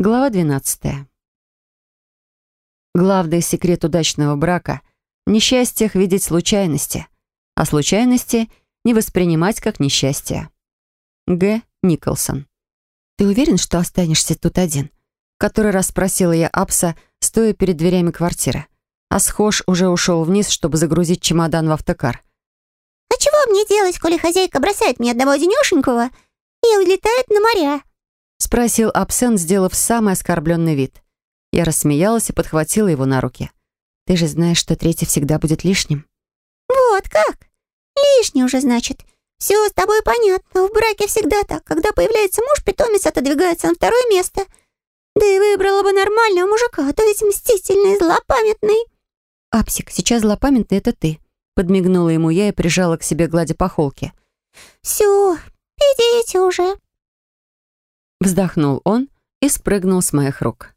Глава 12. Главный секрет удачного брака — несчастьях видеть случайности, а случайности не воспринимать как несчастье. Г. Николсон. «Ты уверен, что останешься тут один?» Который раз спросила я Апса, стоя перед дверями квартиры. Асхош уже ушел вниз, чтобы загрузить чемодан в автокар. «А чего мне делать, коли хозяйка бросает меня одного денешенького и улетает на моря?» Спросил Апсен, сделав самый оскорбленный вид. Я рассмеялась и подхватила его на руки. «Ты же знаешь, что третий всегда будет лишним». «Вот как? Лишний уже, значит. Все с тобой понятно. В браке всегда так. Когда появляется муж, питомец отодвигается на второе место. Да и выбрала бы нормального мужика, а то ведь мстительный, злопамятный». «Апсик, сейчас злопамятный — это ты», — подмигнула ему я и прижала к себе гладя по холке. «Все, идите уже», Вздохнул он и спрыгнул с моих рук.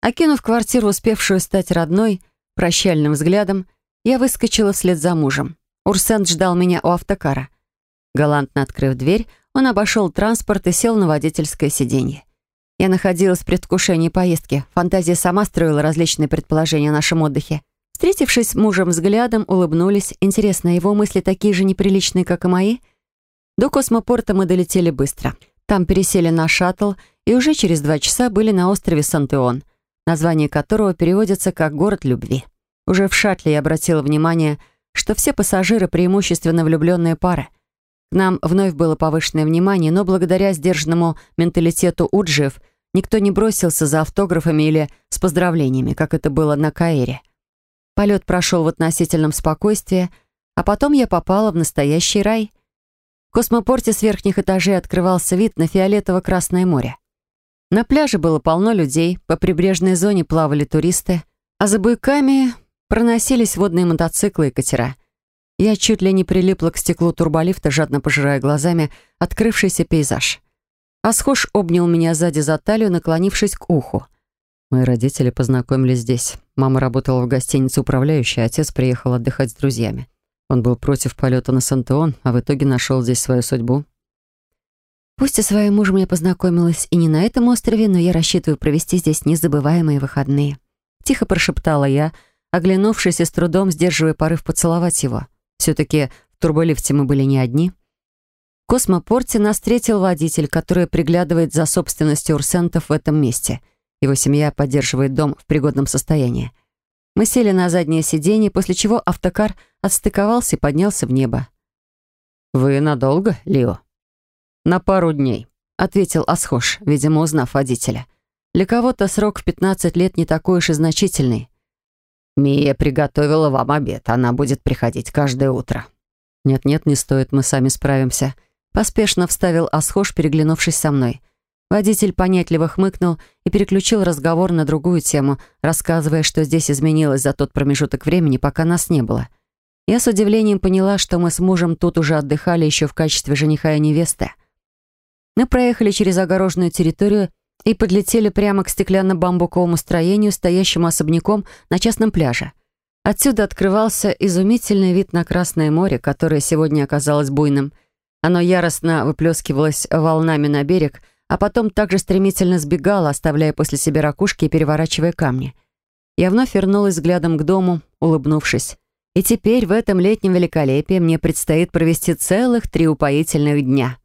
Окинув квартиру, успевшую стать родной, прощальным взглядом, я выскочила вслед за мужем. Урсент ждал меня у автокара. Галантно открыв дверь, он обошел транспорт и сел на водительское сиденье. Я находилась в предвкушении поездки. Фантазия сама строила различные предположения о нашем отдыхе. Встретившись с мужем взглядом, улыбнулись. Интересно, его мысли такие же неприличные, как и мои? До космопорта мы долетели быстро. Там пересели на шаттл и уже через два часа были на острове Сантеон, название которого переводится как «город любви». Уже в шаттле я обратила внимание, что все пассажиры преимущественно влюбленные пары. К нам вновь было повышенное внимание, но благодаря сдержанному менталитету уджиев никто не бросился за автографами или с поздравлениями, как это было на Каэре. Полет прошел в относительном спокойствии, а потом я попала в настоящий рай — космопорте с верхних этажей открывался вид на фиолетово-красное море. На пляже было полно людей, по прибрежной зоне плавали туристы, а за буйками проносились водные мотоциклы и катера. Я чуть ли не прилипла к стеклу турболифта, жадно пожирая глазами открывшийся пейзаж. Асхош обнял меня сзади за талию, наклонившись к уху. Мои родители познакомились здесь. Мама работала в гостинице управляющей, а отец приехал отдыхать с друзьями. Он был против полета на Сантеон, а в итоге нашел здесь свою судьбу. Пусть со своим мужем я познакомилась и не на этом острове, но я рассчитываю провести здесь незабываемые выходные. Тихо прошептала я, оглянувшись и с трудом сдерживая порыв поцеловать его. Все-таки в турболифте мы были не одни. В космопорте нас встретил водитель, который приглядывает за собственностью Урсентов в этом месте. Его семья поддерживает дом в пригодном состоянии. Мы сели на заднее сиденье, после чего автокар отстыковался и поднялся в небо. «Вы надолго, Лио?» «На пару дней», — ответил Асхош, видимо, узнав водителя. «Для кого-то срок в 15 лет не такой уж и значительный». «Мия приготовила вам обед. Она будет приходить каждое утро». «Нет-нет, не стоит, мы сами справимся», — поспешно вставил Асхош, переглянувшись со мной. Водитель понятливо хмыкнул и переключил разговор на другую тему, рассказывая, что здесь изменилось за тот промежуток времени, пока нас не было. Я с удивлением поняла, что мы с мужем тут уже отдыхали еще в качестве жениха и невесты. Мы проехали через огороженную территорию и подлетели прямо к стеклянно-бамбуковому строению, стоящему особняком на частном пляже. Отсюда открывался изумительный вид на Красное море, которое сегодня оказалось буйным. Оно яростно выплескивалось волнами на берег — а потом также стремительно сбегала, оставляя после себя ракушки и переворачивая камни. Я вновь вернулась взглядом к дому, улыбнувшись. И теперь в этом летнем великолепии мне предстоит провести целых три упоительных дня.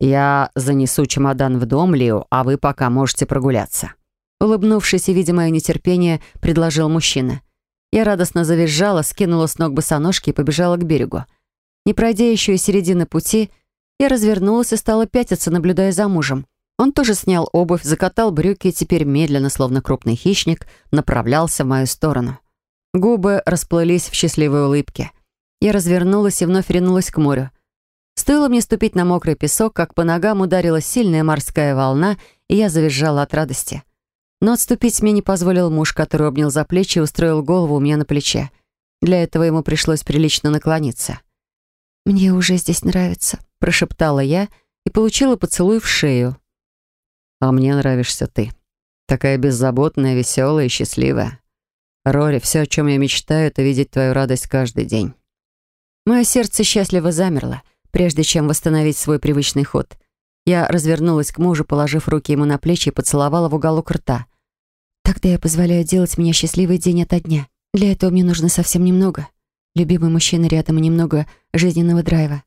«Я занесу чемодан в дом, Лио, а вы пока можете прогуляться». Улыбнувшись и видя мое нетерпение, предложил мужчина. Я радостно завизжала, скинула с ног босоножки и побежала к берегу. Не пройдя еще и середины пути, я развернулась и стала пятиться, наблюдая за мужем. Он тоже снял обувь, закатал брюки и теперь медленно, словно крупный хищник, направлялся в мою сторону. Губы расплылись в счастливой улыбке. Я развернулась и вновь ринулась к морю. Стоило мне ступить на мокрый песок, как по ногам ударила сильная морская волна, и я завизжала от радости. Но отступить мне не позволил муж, который обнял за плечи и устроил голову у меня на плече. Для этого ему пришлось прилично наклониться. «Мне уже здесь нравится», прошептала я и получила поцелуй в шею. «А мне нравишься ты. Такая беззаботная, веселая и счастливая. Рори, все, о чем я мечтаю, это видеть твою радость каждый день». Мое сердце счастливо замерло, прежде чем восстановить свой привычный ход. Я развернулась к мужу, положив руки ему на плечи и поцеловала в уголок рта. «Тогда я позволяю делать меня счастливой день ото дня. Для этого мне нужно совсем немного. Любимый мужчина рядом и немного жизненного драйва.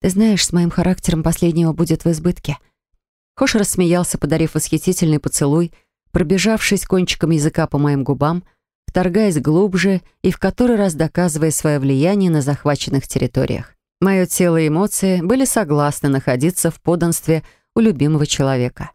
Ты знаешь, с моим характером последнего будет в избытке». Хош рассмеялся, подарив восхитительный поцелуй, пробежавшись кончиком языка по моим губам, вторгаясь глубже и в который раз доказывая свое влияние на захваченных территориях. Мое тело и эмоции были согласны находиться в подданстве у любимого человека.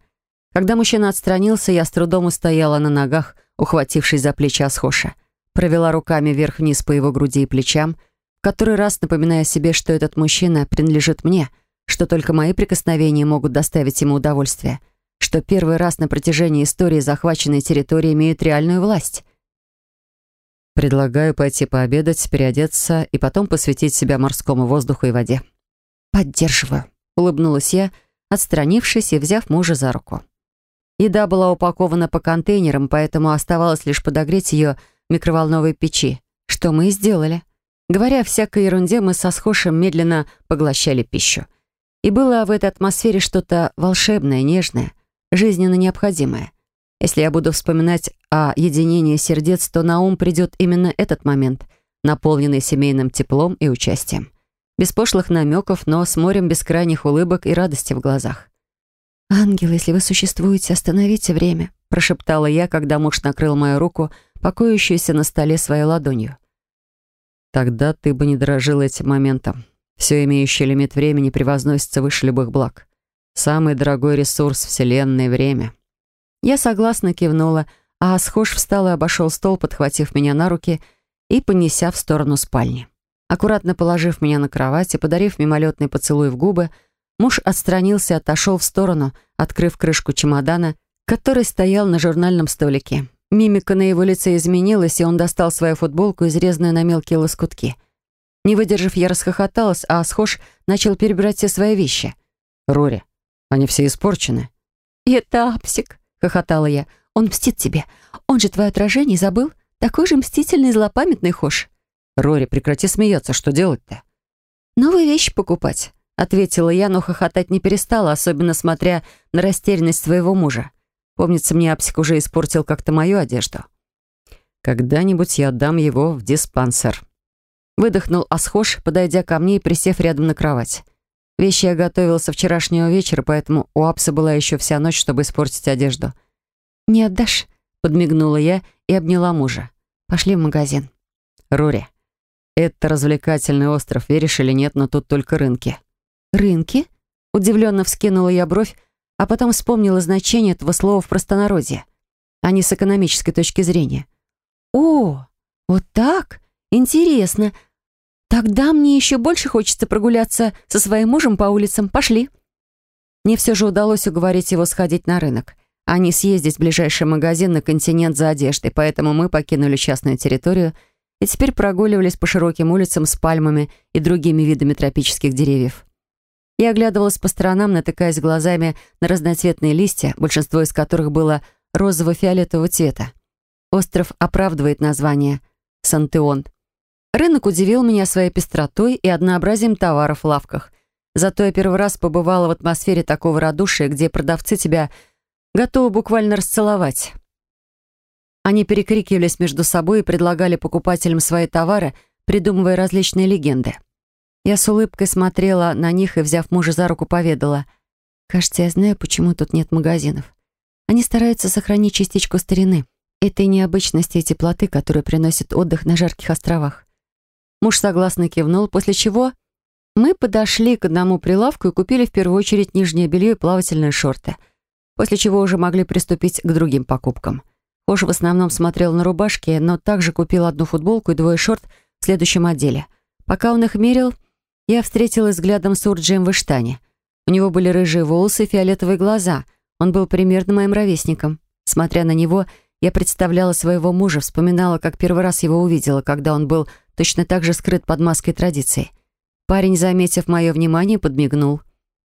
Когда мужчина отстранился, я с трудом устояла на ногах, ухватившись за плечи Асхоша. Провела руками вверх-вниз по его груди и плечам, в который раз напоминая себе, что этот мужчина принадлежит мне, что только мои прикосновения могут доставить ему удовольствие, что первый раз на протяжении истории захваченные территории имеют реальную власть. Предлагаю пойти пообедать, переодеться и потом посвятить себя морскому воздуху и воде. Поддерживаю, улыбнулась я, отстранившись и взяв мужа за руку. Еда была упакована по контейнерам, поэтому оставалось лишь подогреть ее в микроволновой печи, что мы и сделали. Говоря о всякой ерунде, мы со Схошем медленно поглощали пищу. И было в этой атмосфере что-то волшебное, нежное, жизненно необходимое. Если я буду вспоминать о единении сердец, то на ум придет именно этот момент, наполненный семейным теплом и участием. Без пошлых намеков, но с морем бескрайних улыбок и радости в глазах. «Ангел, если вы существуете, остановите время», прошептала я, когда муж накрыл мою руку, покоящуюся на столе своей ладонью. «Тогда ты бы не дорожил этим моментом. Все имеющее лимит времени превозносится выше любых благ. Самый дорогой ресурс Вселенной — время. Я согласно кивнула, а Асхош встал и обошел стол, подхватив меня на руки и понеся в сторону спальни. Аккуратно положив меня на кровать и подарив мимолетный поцелуй в губы, муж отстранился и отошел в сторону, открыв крышку чемодана, который стоял на журнальном столике. Мимика на его лице изменилась, и он достал свою футболку, изрезанную на мелкие лоскутки. Не выдержав, я расхохоталась, а Асхош начал перебирать все свои вещи. «Рори, они все испорчены». «Это апсик», — хохотала я. «Он мстит тебе. Он же твое отражение забыл? Такой же мстительный и злопамятный хошь». «Рори, прекрати смеяться. Что делать-то?» «Новые вещи покупать», — ответила я, но хохотать не перестала, особенно смотря на растерянность своего мужа. Помнится, мне Апсик уже испортил как-то мою одежду. «Когда-нибудь я отдам его в диспансер». Выдохнул Асхош, подойдя ко мне и присев рядом на кровать. Вещи я готовила со вчерашнего вечера, поэтому у Апса была еще вся ночь, чтобы испортить одежду. «Не отдашь?» — подмигнула я и обняла мужа. «Пошли в магазин». «Рори, это развлекательный остров, веришь или нет, но тут только рынки». «Рынки?» — удивленно вскинула я бровь, а потом вспомнила значение этого слова в простонародье, а не с экономической точки зрения. «О, вот так? Интересно. Тогда мне еще больше хочется прогуляться со своим мужем по улицам. Пошли. Мне все же удалось уговорить его сходить на рынок, а не съездить в ближайший магазин на континент за одеждой, поэтому мы покинули частную территорию и теперь прогуливались по широким улицам с пальмами и другими видами тропических деревьев. Я оглядывалась по сторонам, натыкаясь глазами на разноцветные листья, большинство из которых было розово-фиолетового цвета. Остров оправдывает название «Сантеон». Рынок удивил меня своей пестротой и однообразием товаров в лавках. Зато я первый раз побывала в атмосфере такого радушия, где продавцы тебя готовы буквально расцеловать. Они перекрикивались между собой и предлагали покупателям свои товары, придумывая различные легенды. Я с улыбкой смотрела на них и, взяв мужа за руку, поведала. «Кажется, я знаю, почему тут нет магазинов. Они стараются сохранить частичку старины, этой необычности и теплоты, которую приносит отдых на жарких островах. Муж согласно кивнул, после чего мы подошли к одному прилавку и купили в первую очередь нижнее белье и плавательные шорты, после чего уже могли приступить к другим покупкам. Хош в основном смотрел на рубашки, но также купил одну футболку и двое шорт в следующем отделе. Пока он их мерил, я встретилась взглядом с Урджием в Иштане. У него были рыжие волосы и фиолетовые глаза. Он был примерно моим ровесником. Смотря на него, я представляла своего мужа, вспоминала, как первый раз его увидела, когда он был точно так же скрыт под маской традиции. Парень, заметив мое внимание, подмигнул.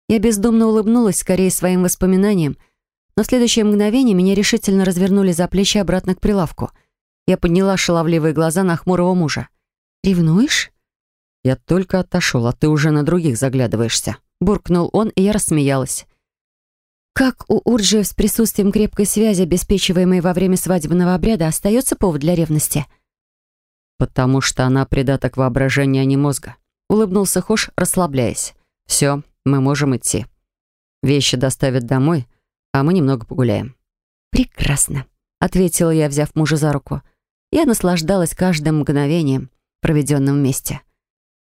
Я бездумно улыбнулась, скорее своим воспоминаниям, но в следующее мгновение меня решительно развернули за плечи обратно к прилавку. Я подняла шаловливые глаза на хмурого мужа. «Ревнуешь?» «Я только отошел, а ты уже на других заглядываешься», — буркнул он, и я рассмеялась. Как у Урджиев с присутствием крепкой связи, обеспечиваемой во время свадебного обряда, остается повод для ревности? «Потому что она придаток воображения, а не мозга», — улыбнулся Хош, расслабляясь. «Все, мы можем идти. Вещи доставят домой, а мы немного погуляем». «Прекрасно», — ответила я, взяв мужа за руку. Я наслаждалась каждым мгновением, проведенным вместе.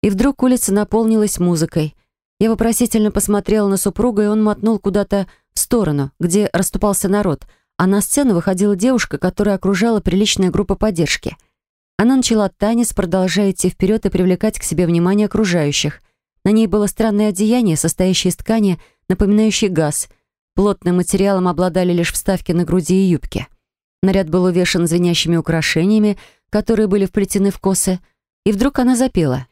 И вдруг улица наполнилась музыкой. Я вопросительно посмотрела на супруга, и он мотнул куда-то в сторону, где расступался народ, а на сцену выходила девушка, которая окружала приличная группа поддержки. Она начала танец, продолжая идти вперед и привлекать к себе внимание окружающих. На ней было странное одеяние, состоящее из ткани, напоминающей газ. Плотным материалом обладали лишь вставки на груди и юбке. Наряд был увешан звенящими украшениями, которые были вплетены в косы. И вдруг она запела.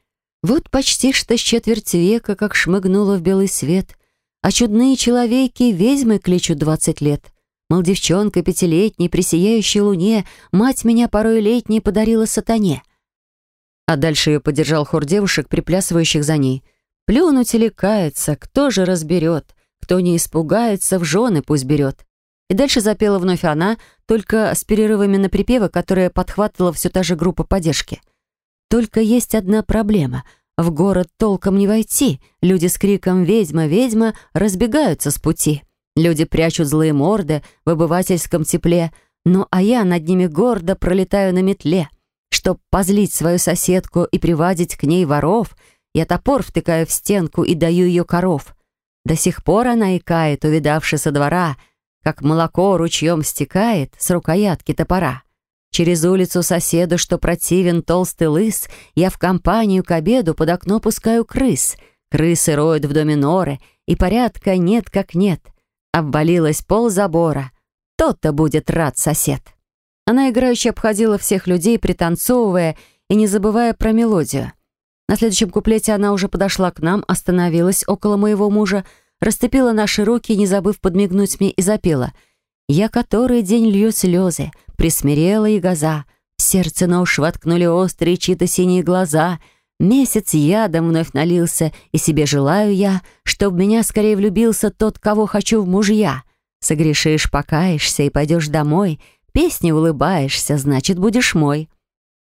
Вот почти что с четверть века, как шмыгнула в белый свет — а чудные человеки ведьмы кличут двадцать лет. Мол, девчонка пятилетней при сияющей луне мать меня порой летней подарила сатане. А дальше ее поддержал хор девушек, приплясывающих за ней. Плюнуть или каяться, кто же разберет? Кто не испугается, в жены пусть берет. И дальше запела вновь она, только с перерывами на припевы, которые подхватывала все та же группа поддержки. Только есть одна проблема — в город толком не войти. Люди с криком «Ведьма! Ведьма!» разбегаются с пути. Люди прячут злые морды в обывательском тепле. Ну а я над ними гордо пролетаю на метле. Чтоб позлить свою соседку и приводить к ней воров, я топор втыкаю в стенку и даю ее коров. До сих пор она икает, увидавши со двора, как молоко ручьем стекает с рукоятки топора. Через улицу соседу, что противен толстый лыс, я в компанию к обеду под окно пускаю крыс. Крысы роют в доме норы, и порядка нет как нет. Обвалилась пол забора. Тот-то будет рад сосед. Она играюще обходила всех людей, пританцовывая и не забывая про мелодию. На следующем куплете она уже подошла к нам, остановилась около моего мужа, расцепила наши руки, не забыв подмигнуть мне, и запела — я который день лью слезы, присмирела и газа, В сердце нож воткнули острые чьи-то синие глаза. Месяц ядом вновь налился, и себе желаю я, Чтоб меня скорее влюбился тот, кого хочу в мужья. Согрешишь, покаешься и пойдешь домой, Песни улыбаешься, значит, будешь мой.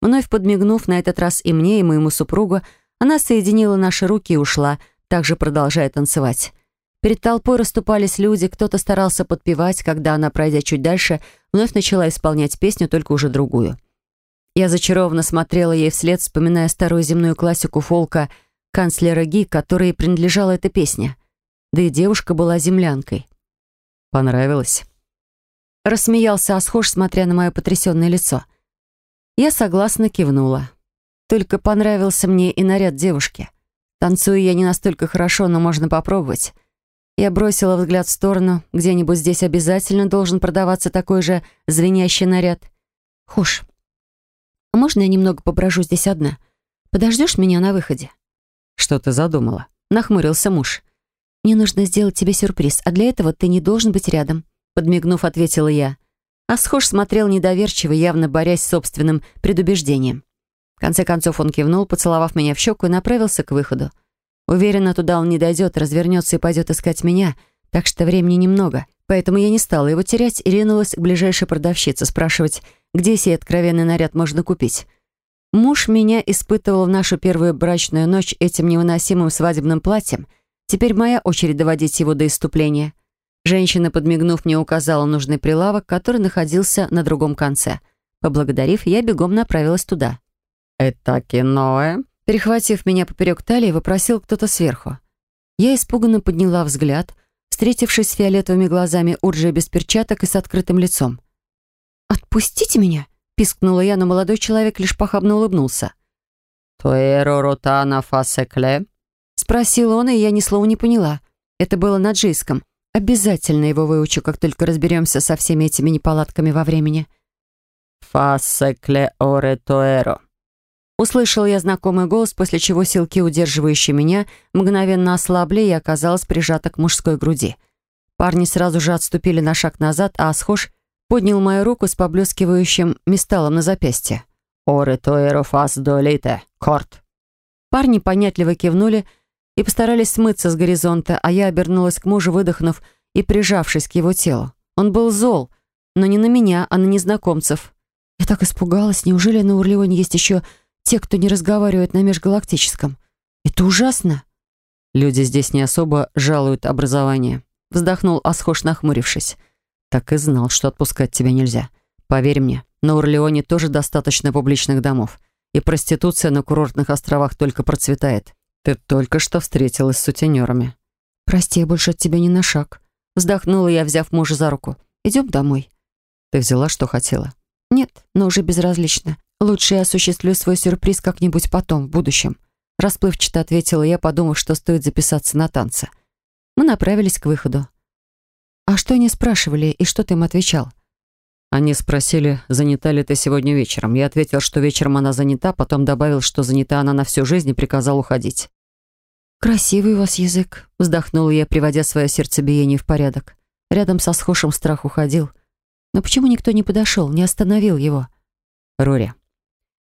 Вновь подмигнув на этот раз и мне, и моему супругу, она соединила наши руки и ушла, также продолжая танцевать. Перед толпой расступались люди, кто-то старался подпевать, когда она, пройдя чуть дальше, вновь начала исполнять песню, только уже другую. Я зачарованно смотрела ей вслед, вспоминая старую земную классику фолка канцлера Ги, которой принадлежала эта песня. Да и девушка была землянкой. «Понравилось?» Рассмеялся Асхош, смотря на мое потрясенное лицо. Я согласно кивнула. Только понравился мне и наряд девушки. Танцую я не настолько хорошо, но можно попробовать. Я бросила взгляд в сторону. Где-нибудь здесь обязательно должен продаваться такой же звенящий наряд. Хуш, а можно я немного поброжу здесь одна? Подождешь меня на выходе? Что ты задумала? Нахмурился муж. Мне нужно сделать тебе сюрприз, а для этого ты не должен быть рядом. Подмигнув, ответила я. А схож смотрел недоверчиво, явно борясь с собственным предубеждением. В конце концов он кивнул, поцеловав меня в щеку и направился к выходу. Уверена, туда он не дойдет, развернется и пойдет искать меня, так что времени немного. Поэтому я не стала его терять и ринулась к ближайшей продавщице спрашивать, где сей откровенный наряд можно купить. Муж меня испытывал в нашу первую брачную ночь этим невыносимым свадебным платьем. Теперь моя очередь доводить его до иступления. Женщина, подмигнув, мне указала нужный прилавок, который находился на другом конце. Поблагодарив, я бегом направилась туда. «Это киноэ?» Перехватив меня поперек талии, вопросил кто-то сверху. Я испуганно подняла взгляд, встретившись с фиолетовыми глазами Урджи без перчаток и с открытым лицом. «Отпустите меня!» — пискнула я, но молодой человек лишь похабно улыбнулся. «Туэро ротана фасекле?» — спросил он, и я ни слова не поняла. Это было на джейском. Обязательно его выучу, как только разберемся со всеми этими неполадками во времени. «Фасекле оре туэро», Услышал я знакомый голос, после чего силки, удерживающие меня, мгновенно ослабли и оказалась прижата к мужской груди. Парни сразу же отступили на шаг назад, а Асхош поднял мою руку с поблескивающим месталом на запястье. «Оре тоэрофас долите, корт!» Парни понятливо кивнули и постарались смыться с горизонта, а я обернулась к мужу, выдохнув и прижавшись к его телу. Он был зол, но не на меня, а на незнакомцев. Я так испугалась, неужели на Урлеоне есть еще те, кто не разговаривает на межгалактическом? Это ужасно. Люди здесь не особо жалуют образование. Вздохнул Асхош, нахмурившись. Так и знал, что отпускать тебя нельзя. Поверь мне, на Урлеоне тоже достаточно публичных домов. И проституция на курортных островах только процветает. Ты только что встретилась с сутенерами. «Прости, я больше от тебя не на шаг». Вздохнула я, взяв мужа за руку. «Идем домой». «Ты взяла, что хотела?» «Нет, но уже безразлично. Лучше я осуществлю свой сюрприз как-нибудь потом, в будущем». Расплывчато ответила я, подумав, что стоит записаться на танцы. Мы направились к выходу. «А что они спрашивали, и что ты им отвечал?» Они спросили, занята ли ты сегодня вечером. Я ответил, что вечером она занята, потом добавил, что занята она на всю жизнь и приказал уходить. «Красивый у вас язык», — вздохнула я, приводя свое сердцебиение в порядок. Рядом со схожим страх уходил. Но почему никто не подошел, не остановил его? «Рори,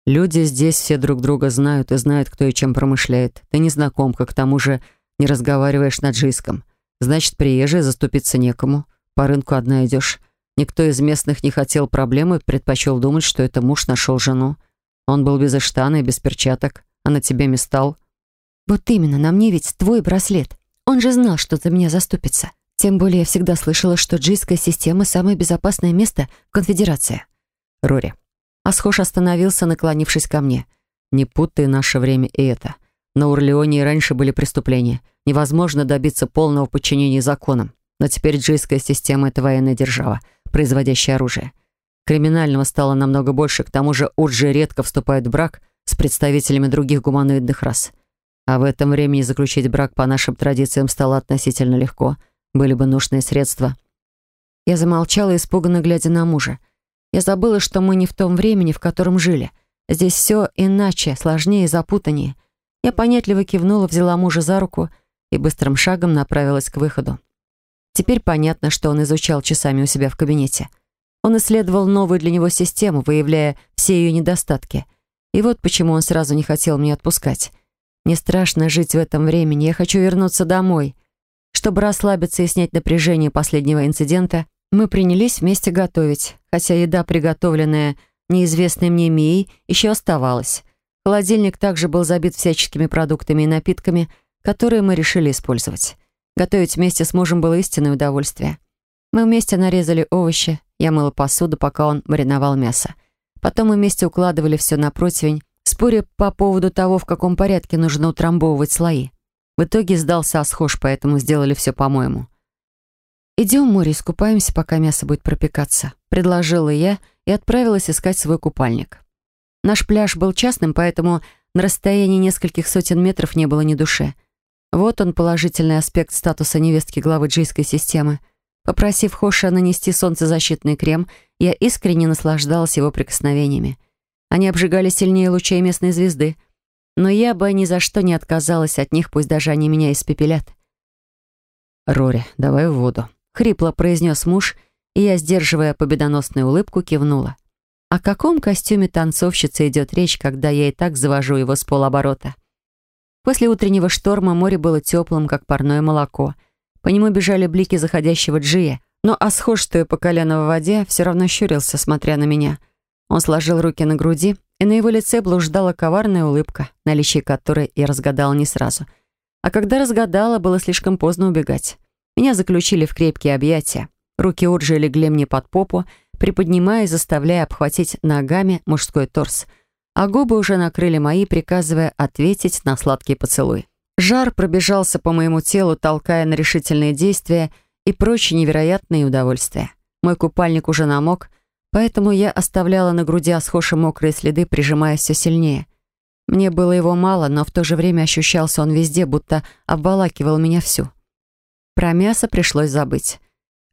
люди здесь все друг друга знают и знают, кто и чем промышляет. Ты незнакомка, к тому же не разговариваешь на джийском. Значит, приезжий заступиться некому. По рынку одна идешь. Никто из местных не хотел проблемы, предпочел думать, что это муж нашел жену. Он был без эштана и без перчаток, а на тебе местал. Вот именно, на мне ведь твой браслет. Он же знал, что за меня заступится. Тем более я всегда слышала, что джийская система — самое безопасное место в конфедерации. Рори. Асхош остановился, наклонившись ко мне. Не путай наше время и это. На Урлеоне и раньше были преступления. Невозможно добиться полного подчинения законам. Но теперь джийская система — это военная держава — производящие оружие. Криминального стало намного больше, к тому же Урджи редко вступают в брак с представителями других гуманоидных рас. А в этом времени заключить брак по нашим традициям стало относительно легко. Были бы нужные средства. Я замолчала, испуганно глядя на мужа. Я забыла, что мы не в том времени, в котором жили. Здесь все иначе, сложнее и запутаннее. Я понятливо кивнула, взяла мужа за руку и быстрым шагом направилась к выходу. Теперь понятно, что он изучал часами у себя в кабинете. Он исследовал новую для него систему, выявляя все ее недостатки. И вот почему он сразу не хотел меня отпускать. Мне страшно жить в этом времени, я хочу вернуться домой. Чтобы расслабиться и снять напряжение последнего инцидента, мы принялись вместе готовить, хотя еда, приготовленная неизвестной мне Мией, еще оставалась. Холодильник также был забит всяческими продуктами и напитками, которые мы решили использовать. Готовить вместе с мужем было истинное удовольствие. Мы вместе нарезали овощи, я мыла посуду, пока он мариновал мясо. Потом мы вместе укладывали все на противень, споря по поводу того, в каком порядке нужно утрамбовывать слои. В итоге сдался Асхош, поэтому сделали все по-моему. «Идем в море, искупаемся, пока мясо будет пропекаться», — предложила я и отправилась искать свой купальник. Наш пляж был частным, поэтому на расстоянии нескольких сотен метров не было ни души. Вот он, положительный аспект статуса невестки главы джейской системы. Попросив Хоша нанести солнцезащитный крем, я искренне наслаждалась его прикосновениями. Они обжигали сильнее лучей местной звезды. Но я бы ни за что не отказалась от них, пусть даже они меня испепелят. «Рори, давай в воду», — хрипло произнес муж, и я, сдерживая победоносную улыбку, кивнула. О каком костюме танцовщицы идет речь, когда я и так завожу его с полоборота? После утреннего шторма море было теплым, как парное молоко. По нему бежали блики заходящего джия, но Асхош, стоя по колено в воде, все равно щурился, смотря на меня. Он сложил руки на груди, и на его лице блуждала коварная улыбка, наличие которой я разгадала не сразу. А когда разгадала, было слишком поздно убегать. Меня заключили в крепкие объятия. Руки Урджи легли мне под попу, приподнимая и заставляя обхватить ногами мужской торс — а губы уже накрыли мои, приказывая ответить на сладкий поцелуй. Жар пробежался по моему телу, толкая на решительные действия и прочие невероятные удовольствия. Мой купальник уже намок, поэтому я оставляла на груди Асхоши мокрые следы, прижимаясь все сильнее. Мне было его мало, но в то же время ощущался он везде, будто обволакивал меня всю. Про мясо пришлось забыть.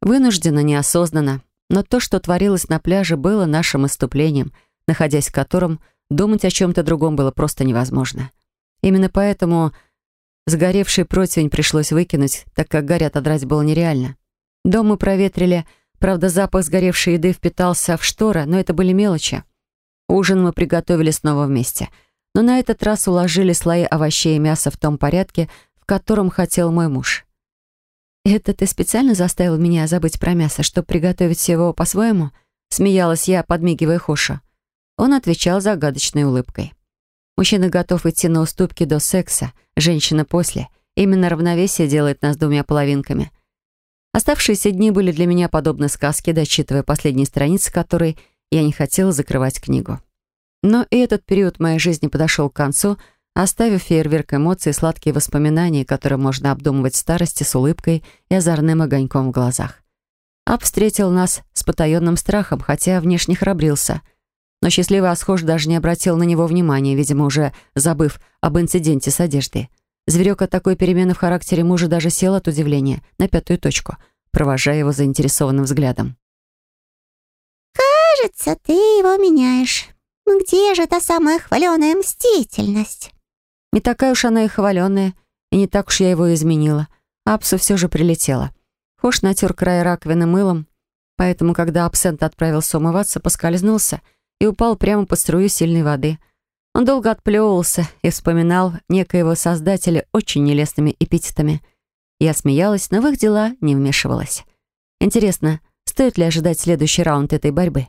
Вынужденно, неосознанно, но то, что творилось на пляже, было нашим иступлением, находясь в котором – Думать о чем-то другом было просто невозможно. Именно поэтому сгоревший противень пришлось выкинуть, так как горят отодрать было нереально. Дом мы проветрили, правда, запах сгоревшей еды впитался в шторы, но это были мелочи. Ужин мы приготовили снова вместе, но на этот раз уложили слои овощей и мяса в том порядке, в котором хотел мой муж. «Это ты специально заставил меня забыть про мясо, чтобы приготовить его по-своему?» Смеялась я, подмигивая Хоша. Он отвечал загадочной улыбкой. Мужчина готов идти на уступки до секса, женщина после. Именно равновесие делает нас двумя половинками. Оставшиеся дни были для меня подобны сказке, дочитывая последние страницы которой я не хотела закрывать книгу. Но и этот период моей жизни подошел к концу, оставив фейерверк эмоций и сладкие воспоминания, которые можно обдумывать в старости с улыбкой и озорным огоньком в глазах. Ап встретил нас с потаенным страхом, хотя внешне храбрился. Но счастливый Асхож даже не обратил на него внимания, видимо, уже забыв об инциденте с одеждой. Зверек от такой перемены в характере мужа даже сел от удивления на пятую точку, провожая его заинтересованным взглядом. «Кажется, ты его меняешь. Где же та самая хваленая мстительность?» Не такая уж она и хваленая, и не так уж я его изменила. Апсу все же прилетела. Хош натер край раковины мылом, поэтому, когда абсент отправился умываться, поскользнулся и упал прямо под струю сильной воды. Он долго отплевывался и вспоминал некоего создателя очень нелестными эпитетами. Я смеялась, но в их дела не вмешивалась. Интересно, стоит ли ожидать следующий раунд этой борьбы?